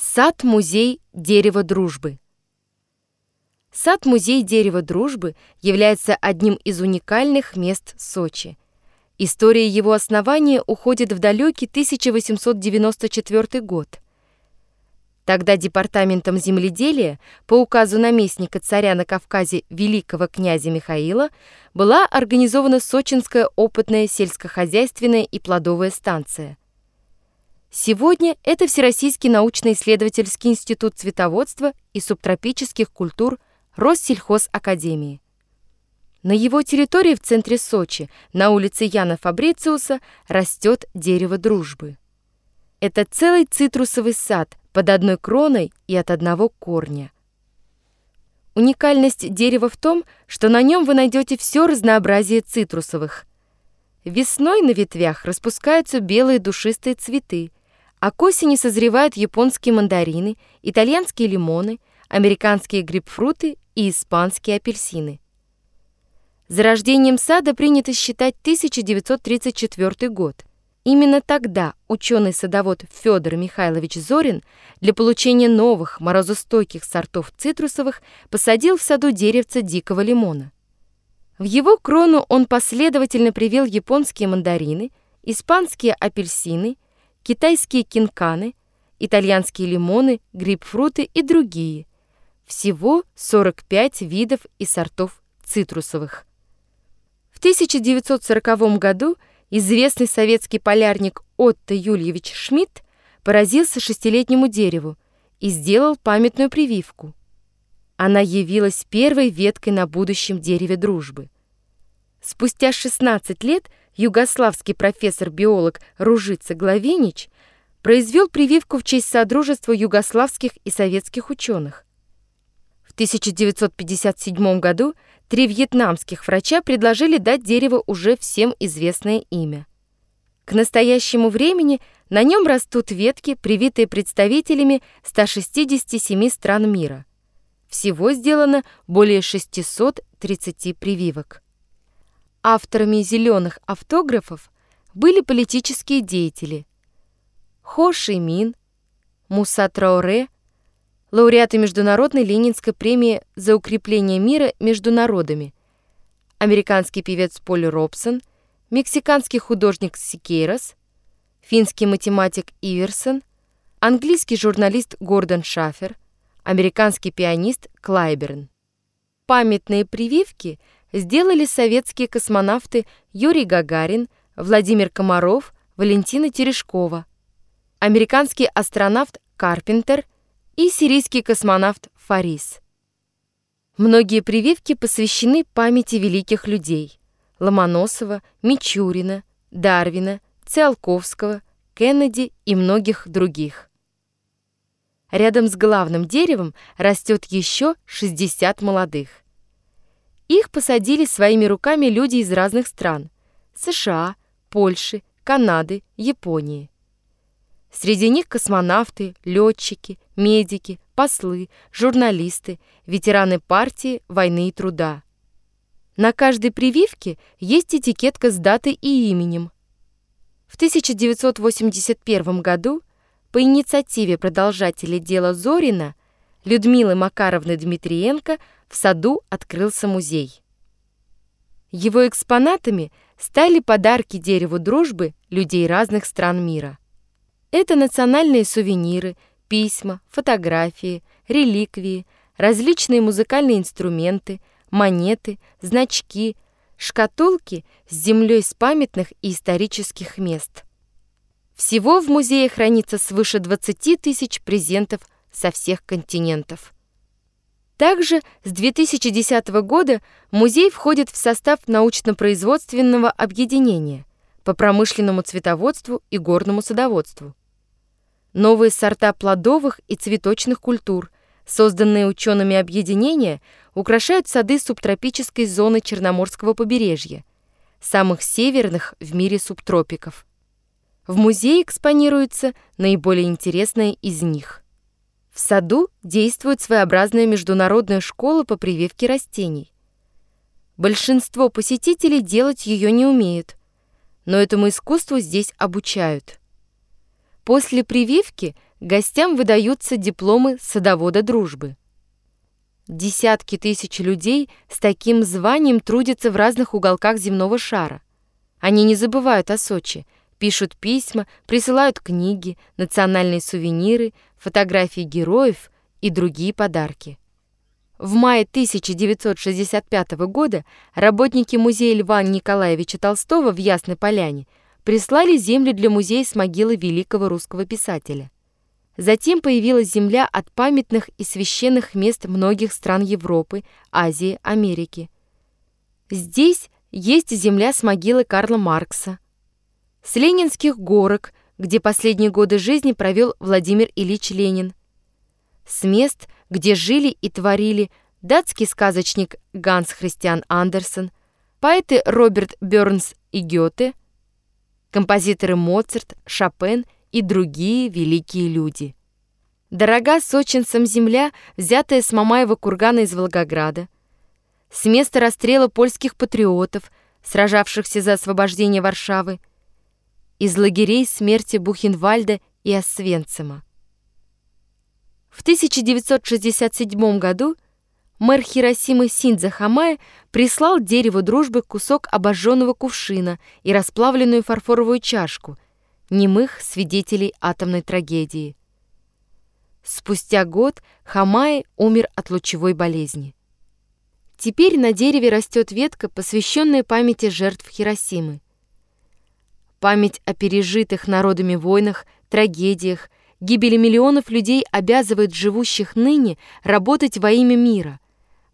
Сад-музей дерева дружбы. Сад-музей дерева дружбы является одним из уникальных мест Сочи. История его основания уходит в далекий 1894 год. Тогда департаментом земледелия по указу наместника царя на Кавказе великого князя Михаила была организована Сочинская опытная сельскохозяйственная и плодовая станция – Сегодня это Всероссийский научно-исследовательский институт цветоводства и субтропических культур Россельхозакадемии. На его территории в центре Сочи, на улице Яна Фабрициуса, растет дерево дружбы. Это целый цитрусовый сад под одной кроной и от одного корня. Уникальность дерева в том, что на нем вы найдете все разнообразие цитрусовых. Весной на ветвях распускаются белые душистые цветы – а к осени созревают японские мандарины, итальянские лимоны, американские грейпфруты и испанские апельсины. Зарождением сада принято считать 1934 год. Именно тогда ученый-садовод Федор Михайлович Зорин для получения новых морозостойких сортов цитрусовых посадил в саду деревца дикого лимона. В его крону он последовательно привел японские мандарины, испанские апельсины – китайские кинканы, итальянские лимоны, грейпфруты и другие. Всего 45 видов и сортов цитрусовых. В 1940 году известный советский полярник Отто Юльевич Шмидт поразился шестилетнему дереву и сделал памятную прививку. Она явилась первой веткой на будущем дереве дружбы. Спустя 16 лет югославский профессор-биолог Ружица Главенич произвел прививку в честь Содружества югославских и советских ученых. В 1957 году три вьетнамских врача предложили дать дереву уже всем известное имя. К настоящему времени на нем растут ветки, привитые представителями 167 стран мира. Всего сделано более 630 прививок. Авторами зеленых автографов были политические деятели Хо Ши Мин, Муса Трауре, лауреаты Международной Ленинской премии за укрепление мира между народами, американский певец Поль Робсон, мексиканский художник Сикейрос, финский математик Иверсон, английский журналист Гордон Шафер, американский пианист Клайберн. Памятные прививки – сделали советские космонавты Юрий Гагарин, Владимир Комаров, Валентина Терешкова, американский астронавт Карпентер и сирийский космонавт Фарис. Многие прививки посвящены памяти великих людей – Ломоносова, Мичурина, Дарвина, Циолковского, Кеннеди и многих других. Рядом с главным деревом растет еще 60 молодых – их посадили своими руками люди из разных стран – США, Польши, Канады, Японии. Среди них космонавты, летчики, медики, послы, журналисты, ветераны партии, войны и труда. На каждой прививке есть этикетка с датой и именем. В 1981 году по инициативе продолжателей дела Зорина Людмилы Макаровны Дмитриенко – в саду открылся музей. Его экспонатами стали подарки дереву дружбы людей разных стран мира. Это национальные сувениры, письма, фотографии, реликвии, различные музыкальные инструменты, монеты, значки, шкатулки с землей с памятных и исторических мест. Всего в музее хранится свыше 20 тысяч презентов со всех континентов. Также с 2010 года музей входит в состав научно-производственного объединения по промышленному цветоводству и горному садоводству. Новые сорта плодовых и цветочных культур, созданные учеными объединения, украшают сады субтропической зоны Черноморского побережья, самых северных в мире субтропиков. В музее экспонируется наиболее интересное из них – в саду действует своеобразная международная школа по прививке растений. Большинство посетителей делать ее не умеют, но этому искусству здесь обучают. После прививки гостям выдаются дипломы садовода дружбы. Десятки тысяч людей с таким званием трудятся в разных уголках земного шара. Они не забывают о Сочи, пишут письма, присылают книги, национальные сувениры, фотографии героев и другие подарки. В мае 1965 года работники музея Льва Николаевича Толстого в Ясной Поляне прислали землю для музея с могилы великого русского писателя. Затем появилась земля от памятных и священных мест многих стран Европы, Азии, Америки. Здесь есть земля с могилы Карла Маркса, с Ленинских горок, где последние годы жизни провел Владимир Ильич Ленин, с мест, где жили и творили датский сказочник Ганс Христиан Андерсен, поэты Роберт Бёрнс и Гёте – композиторы Моцарт, Шопен и другие великие люди. Дорога сочинцам земля, взятая с Мамаева кургана из Волгограда, с места расстрела польских патриотов, сражавшихся за освобождение Варшавы, из лагерей смерти Бухенвальда и Освенцима. В 1967 году мэр Хиросимы Синдза Хамае прислал дереву дружбы кусок обожженного кувшина и расплавленную фарфоровую чашку, немых свидетелей атомной трагедии. Спустя год Хамае умер от лучевой болезни. Теперь на дереве растет ветка, посвященная памяти жертв Хиросимы. Память о пережитых народами войнах, трагедиях, гибели миллионов людей обязывает живущих ныне работать во имя мира –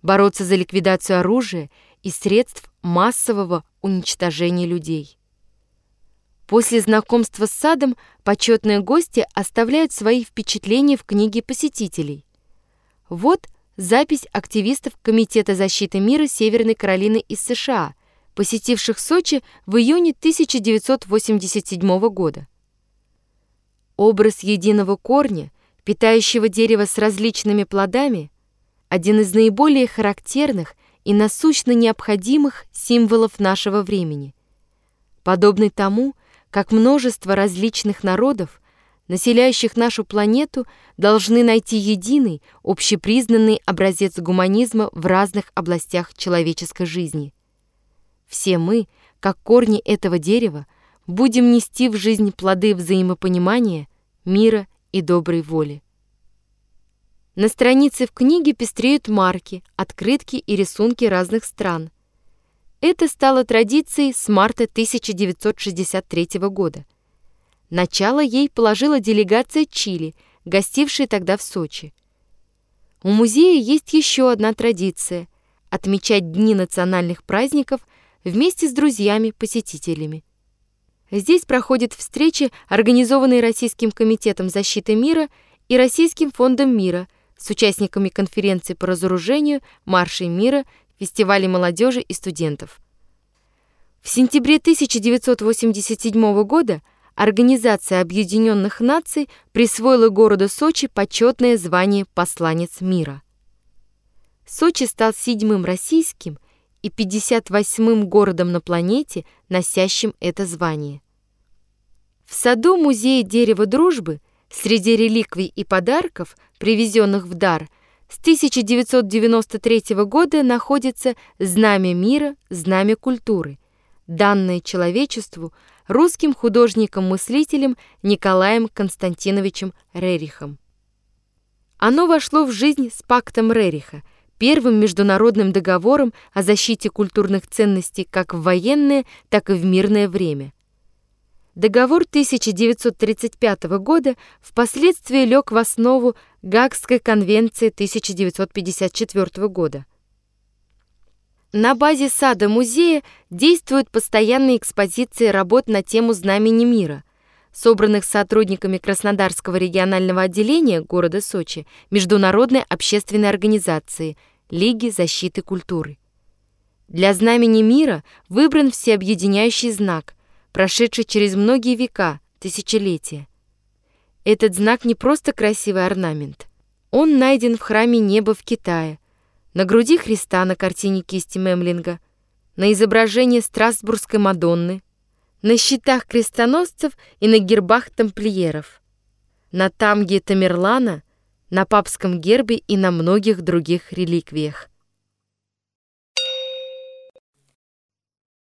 бороться за ликвидацию оружия и средств массового уничтожения людей. После знакомства с садом почетные гости оставляют свои впечатления в книге посетителей. Вот запись активистов Комитета защиты мира Северной Каролины из США, посетивших Сочи в июне 1987 года. Образ единого корня, питающего дерево с различными плодами, один из наиболее характерных и насущно необходимых символов нашего времени. Подобный тому, как множество различных народов, населяющих нашу планету, должны найти единый, общепризнанный образец гуманизма в разных областях человеческой жизни. Все мы, как корни этого дерева, будем нести в жизнь плоды взаимопонимания, мира и доброй воли. На странице в книге пестреют марки, открытки и рисунки разных стран. Это стало традицией с марта 1963 года. Начало ей положила делегация Чили, гостившая тогда в Сочи. У музея есть еще одна традиция – отмечать дни национальных праздников вместе с друзьями-посетителями. Здесь проходят встречи, организованные Российским комитетом защиты мира и Российским фондом мира – с участниками конференции по разоружению, маршей мира, фестивалей молодежи и студентов. В сентябре 1987 года Организация Объединенных Наций присвоила городу Сочи почетное звание «Посланец мира». Сочи стал седьмым российским и 58-м городом на планете, носящим это звание. В саду Музея дерева дружбы – Среди реликвий и подарков, привезенных в дар, с 1993 года находится Знамя мира, Знамя культуры, данное человечеству русским художником-мыслителем Николаем Константиновичем Рерихом. Оно вошло в жизнь с пактом Рериха, первым международным договором о защите культурных ценностей как в военное, так и в мирное время. Договор 1935 года впоследствии лег в основу Гаагской конвенции 1954 года. На базе сада музея действуют постоянные экспозиции работ на тему Знамени мира, собранных сотрудниками Краснодарского регионального отделения города Сочи Международной общественной организации Лиги защиты культуры. Для Знамени мира выбран всеобъединяющий знак – прошедший через многие века, тысячелетия. Этот знак не просто красивый орнамент. Он найден в храме неба в Китае, на груди Христа на картине кисти Мемлинга, на изображении Страсбургской Мадонны, на щитах крестоносцев и на гербах тамплиеров – на тамге Тамерлана, на папском гербе и на многих других реликвиях.